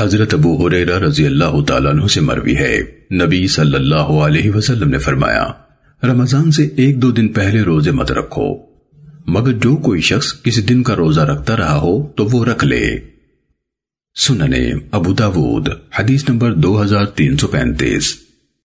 حضرت ابو حریرہ رضی اللہ تعالیٰ عنہ سے مروی ہے۔ نبی صلی اللہ علیہ وسلم نے فرمایا، رمضان سے ایک دو دن پہلے روزے مت رکھو۔ مگر جو کوئی شخص کسی دن کا روزہ رکھتا رہا ہو تو وہ رکھ لے۔ سننے ابو داود، حدیث نمبر دو ہزار تین سو پینتیس۔